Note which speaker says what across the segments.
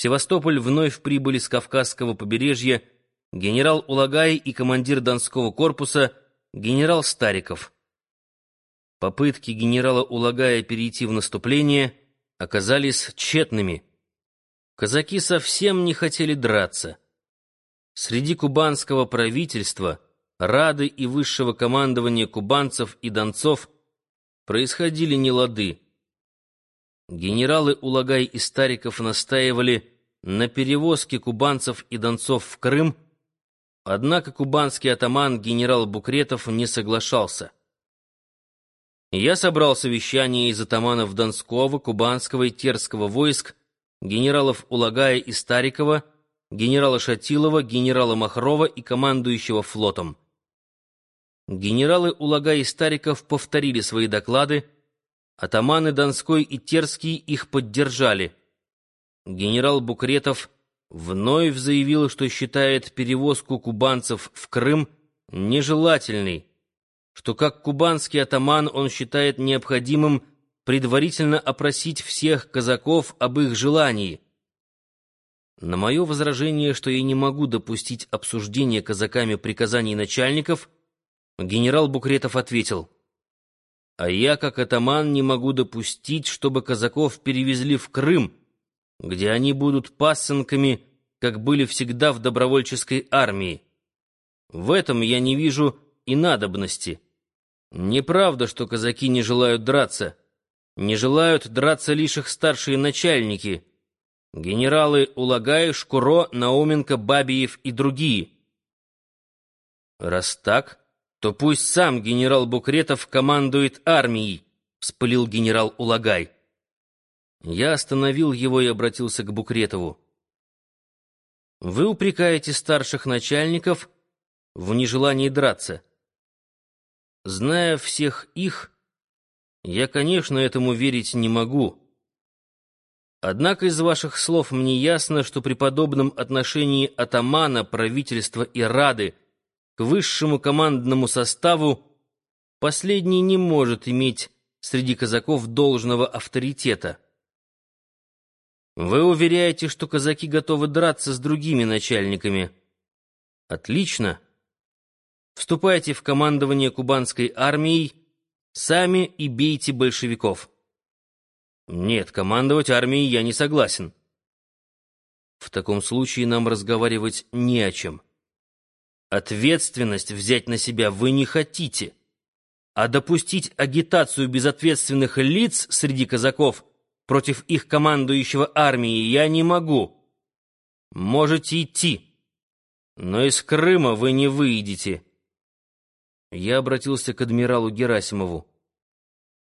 Speaker 1: Севастополь вновь прибыли с Кавказского побережья генерал Улагай и командир Донского корпуса генерал Стариков. Попытки генерала Улагая перейти в наступление оказались тщетными. Казаки совсем не хотели драться. Среди кубанского правительства, Рады и высшего командования кубанцев и донцов происходили нелады. Генералы Улагай и Стариков настаивали на перевозке кубанцев и донцов в Крым, однако кубанский атаман генерал Букретов не соглашался. Я собрал совещание из атаманов Донского, Кубанского и Терского войск, генералов Улагая и Старикова, генерала Шатилова, генерала Махрова и командующего флотом. Генералы Улагай и Стариков повторили свои доклады, Атаманы Донской и Терский их поддержали. Генерал Букретов вновь заявил, что считает перевозку кубанцев в Крым нежелательной, что как кубанский атаман он считает необходимым предварительно опросить всех казаков об их желании. На мое возражение, что я не могу допустить обсуждения казаками приказаний начальников, генерал Букретов ответил — а я, как атаман, не могу допустить, чтобы казаков перевезли в Крым, где они будут пасынками, как были всегда в добровольческой армии. В этом я не вижу и надобности. Неправда, что казаки не желают драться. Не желают драться лишь их старшие начальники. Генералы Улагай, Шкуро, Науменко, Бабиев и другие. Раз так, то пусть сам генерал Букретов командует армией, — вспылил генерал Улагай. Я остановил его и обратился к Букретову. Вы упрекаете старших начальников в нежелании драться. Зная всех их, я, конечно, этому верить не могу. Однако из ваших слов мне ясно, что при подобном отношении атамана, правительства и Рады — к высшему командному составу, последний не может иметь среди казаков должного авторитета. Вы уверяете, что казаки готовы драться с другими начальниками. Отлично. Вступайте в командование кубанской армией, сами и бейте большевиков. Нет, командовать армией я не согласен. В таком случае нам разговаривать не о чем. Ответственность взять на себя вы не хотите, а допустить агитацию безответственных лиц среди казаков против их командующего армией я не могу. Можете идти, но из Крыма вы не выйдете. Я обратился к адмиралу Герасимову.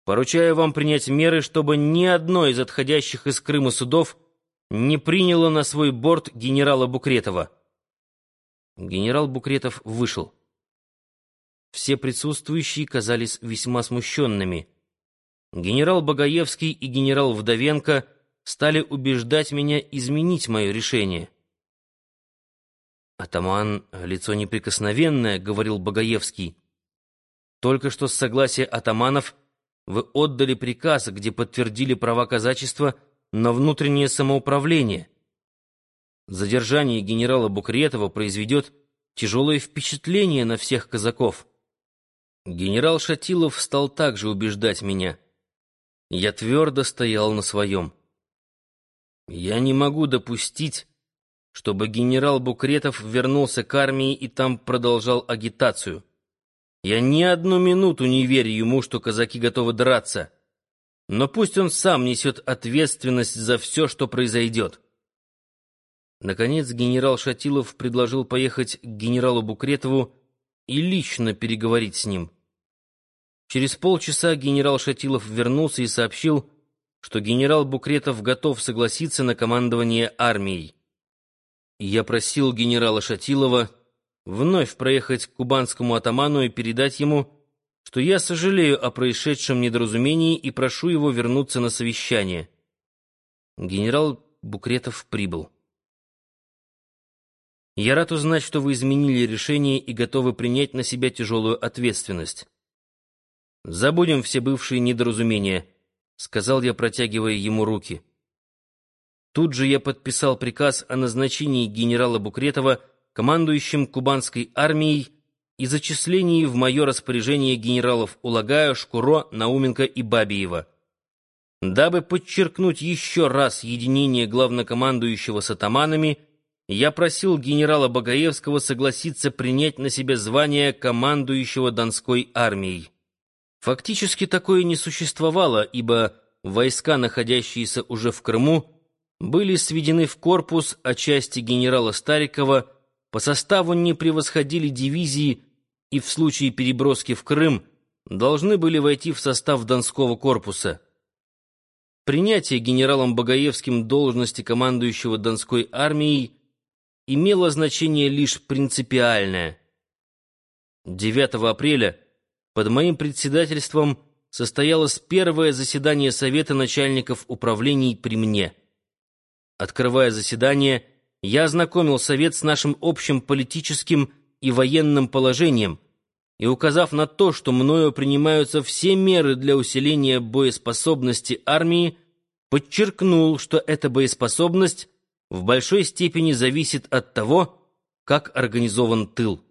Speaker 1: Поручаю вам принять меры, чтобы ни одно из отходящих из Крыма судов не приняло на свой борт генерала Букретова. Генерал Букретов вышел. Все присутствующие казались весьма смущенными. Генерал Багаевский и генерал Вдовенко стали убеждать меня изменить мое решение. «Атаман — лицо неприкосновенное», — говорил Багаевский. «Только что с согласия атаманов вы отдали приказ, где подтвердили права казачества на внутреннее самоуправление. Задержание генерала Букретова произведет тяжелое впечатление на всех казаков. Генерал Шатилов стал также убеждать меня. Я твердо стоял на своем. Я не могу допустить, чтобы генерал Букретов вернулся к армии и там продолжал агитацию. Я ни одну минуту не верю ему, что казаки готовы драться. Но пусть он сам несет ответственность за все, что произойдет. Наконец генерал Шатилов предложил поехать к генералу Букретову и лично переговорить с ним. Через полчаса генерал Шатилов вернулся и сообщил, что генерал Букретов готов согласиться на командование армией. Я просил генерала Шатилова вновь проехать к кубанскому атаману и передать ему, что я сожалею о происшедшем недоразумении и прошу его вернуться на совещание. Генерал Букретов прибыл. Я рад узнать, что вы изменили решение и готовы принять на себя тяжелую ответственность. Забудем все бывшие недоразумения, сказал я, протягивая ему руки. Тут же я подписал приказ о назначении генерала Букретова командующим кубанской армией и зачислении в мое распоряжение генералов Улагая, Шкуро, Науменко и Бабиева. Дабы подчеркнуть еще раз единение главнокомандующего с атаманами, я просил генерала Багаевского согласиться принять на себя звание командующего Донской армией. Фактически такое не существовало, ибо войска, находящиеся уже в Крыму, были сведены в корпус, а части генерала Старикова по составу не превосходили дивизии и в случае переброски в Крым должны были войти в состав Донского корпуса. Принятие генералом Багаевским должности командующего Донской армией имело значение лишь принципиальное. 9 апреля под моим председательством состоялось первое заседание Совета начальников управлений при мне. Открывая заседание, я ознакомил Совет с нашим общим политическим и военным положением и, указав на то, что мною принимаются все меры для усиления боеспособности армии, подчеркнул, что эта боеспособность в большой степени зависит от того, как организован тыл.